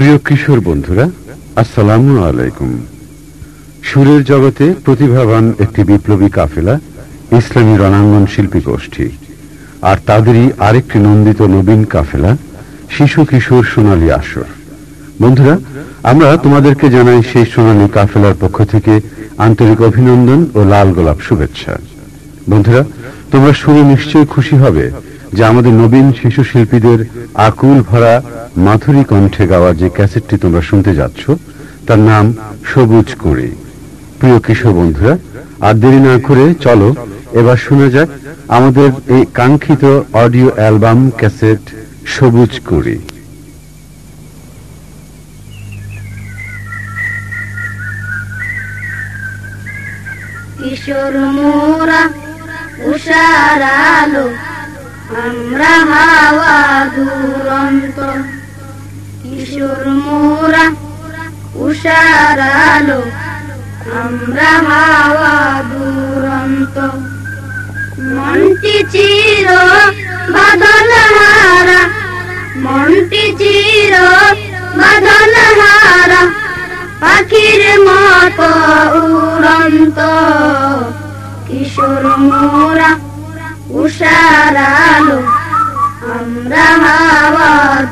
প্রিয় কিশোর বন্ধুরা, আসসালামু আলাইকুম। সুরের জগতে প্রতিভাবান একটি বিপ্লবী কাফেলা, ইসলামী রণাঙ্গন শিল্পী গোষ্ঠী। আর তাদেরই আরেকটি নন্দিত নবীন কাফেলা, শিশু কিশোর সোনালী আসর। বন্ধুরা, আমরা তোমাদেরকে জানাই সেই সোনালী কাফেলার পক্ষ থেকে আন্তরিক অভিনন্দন ও লাল গোলাপ শুভেচ্ছা। বন্ধুরা, তোমরা শুনে নিশ্চয়ই খুশি হবে যে আমাদের নবীন শিশু শিল্পীদের আকুল ভরা মাধুরী কণ্ঠে গাওয়া যে ক্যাসেটটি তোমরা শুনতে যাচ্ছ, তার নাম সবুজ কুঁড়ি। প্রিয় কিশোর বন্ধুরা, আর দেরি না করে চলো, এবার শোনা যাক আমাদের এই কাঙ্ক্ষিত অডিও অ্যালবাম ক্যাসেট সবুজ কুঁড়ি। কিশোর মোরা, উষার আলো আমরা হাওয়া দুরন্ত, কিশোর মোরা উষার আলো। আমরা হাওয়া দুরন্ত, মনটি চির বাদল হারা। মনটি চির বাদল হারা, পাখির মত উড়ন্ত। কিশোর মোরা উষার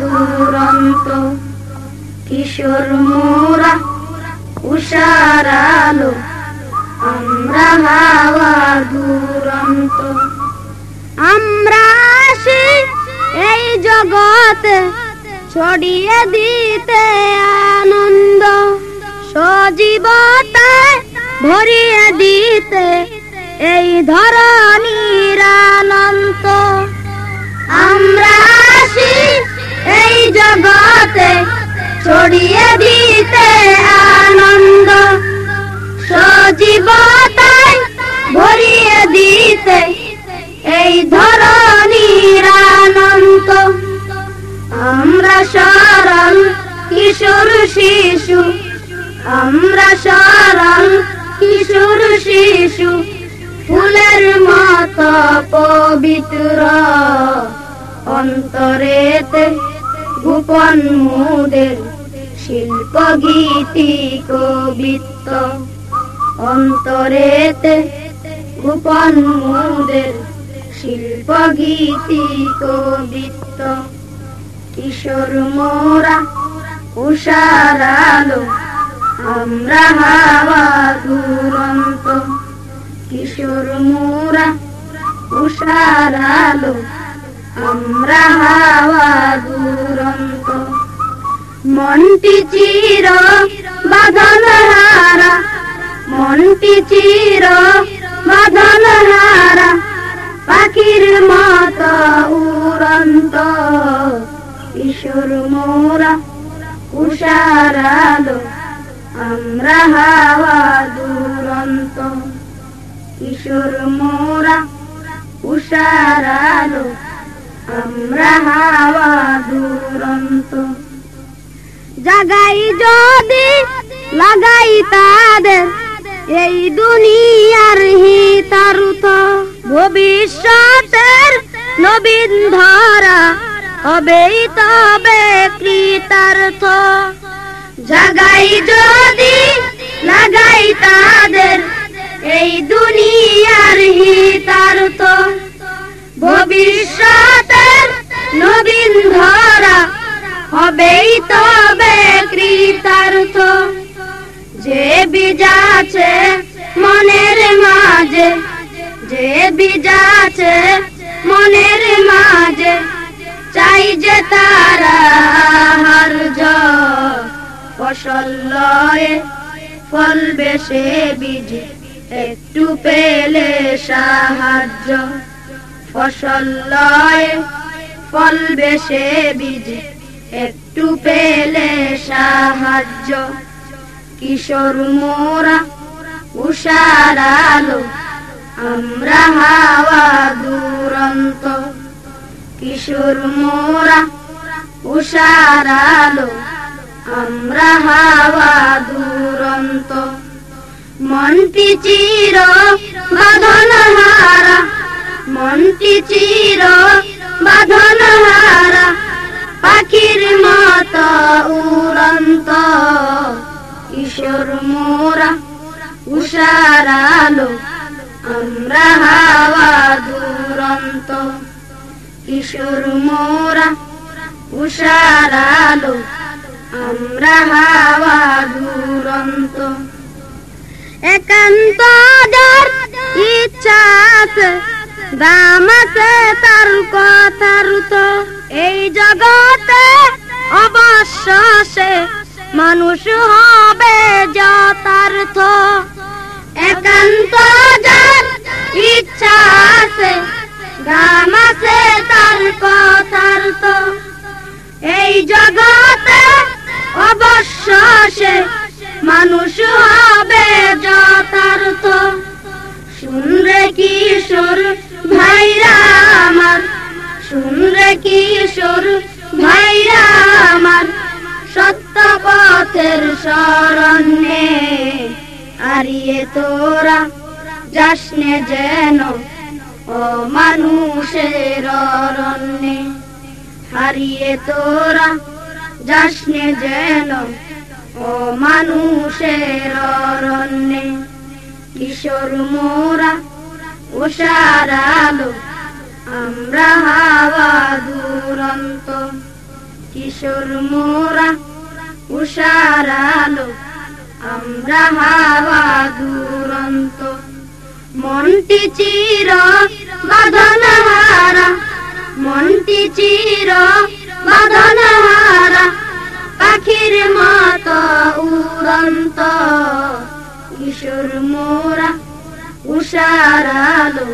দুরন্ত কিশোর মোরা উষার আমরা হাওয়া দুরন্ত আমরা আসি এই জগতে ছড়িয়ে দিতে আনন্দ সজীবতায় ভরিয়ে দিতে এই ধরনীর আনন্ত আমরা জগতে, ছড়িয়ে দিতে আনন্দ। সজীবতায় ভরিয়ে দিতে, এই ধরনীর আনন্ত আমরা সরল কিশোর শিশু, আমরা সরল কিশোর শিশু, ফুলের মত পবিত্র অন্তরেতে। গোপন মুদের শিল্প গীতি কবিত্ব। অন্তরেতে গোপন মুদের শিল্প গীতি কবিত্ব। কিশোর মোরা উষার আলো, আমরা হাওয়া দুরন্ত। কিশোর মোরা উষার আলো আমরা হাওয়া দুরন্ত। মনটি চির বাঁধন হারা মনটি চির বাঁধন হারা পাখির মত উড়ন্ত। কিশোর মোরা, উষার আলো। আমরা হাওয়া দুরন্ত। কিশোর মোরা, উষার আলো। আমরা হাওয়া দুরন্ত। জাগাই যদি, লাগাই তাদের, এই দুনিয়ার হিতারুত। ভবিষ্যতের নবীন ধরা হবেই তবে কৃতার্থ। জাগাই যদি, লাগাই তাদের, এই দুনিয়ার হিতার্থ নবীন ধরা হবেই তবে কৃতার্থ। যে বিজাছে মনের মাঝে, যে বিজাছে মনের মাঝে, চাই যে তারা হার্য ফসল লয়ে ফল বেশে বীজ, একটু পেলে সাহায্য। ফসল লয়ে ফল বেশে বীজ, একটু পেলে সাহায্য। কিশোর মোরা উষার আলো, আমরা হাওয়া দুরন্ত। কিশোর মোরা উষার আলো, আমরা হাওয়া দুরন্ত। মনটি চির বাঁধন হারা মনটি চির বাঁধন হারা পাখির মত উড় কিশোর মোরা উষার আলো, আমরা হাওয়া দুরন্ত। কিশোর মোরা উষার আলো, আমরা হাওয়া দুরন্ত। একান্ত ইচ্ছা আছে মানুষ হবে যথার্থ। একান্ত ইচ্ছা আছে দাম আছে তার কথার তো এই জগতে অবশ্য সে মানুষ হবে যথার্থ। শুনরে কিশোর ভাইরা আমার, শুনরে কিশোর ভাইরা আমার। পথের শরণে আরিয়ে তোরা যাসনে যেন, ও মানুষের অরণ্যে, হারিয়ে তোরা যাসনে যেন, ও মানুষের অরণ্যে। কিশোর মোরা উষার আলো, আমরা হাওয়া দুরন্ত। কিশোর মোরা উষার আলো, আমরা হাওয়া দুরন্ত। মনটি চির বাঁধন হারা মনটি চির বাঁধন হারা পাখির মত উড়ন্ত। কিশোর মোরা, উষার আলো,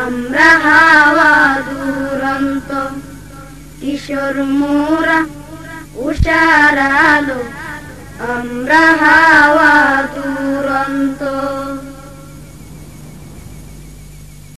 আমরা হাওয়া দুরন্ত। কিশোর মোরা উষার আলো আমরা হাওয়া দুরন্ত।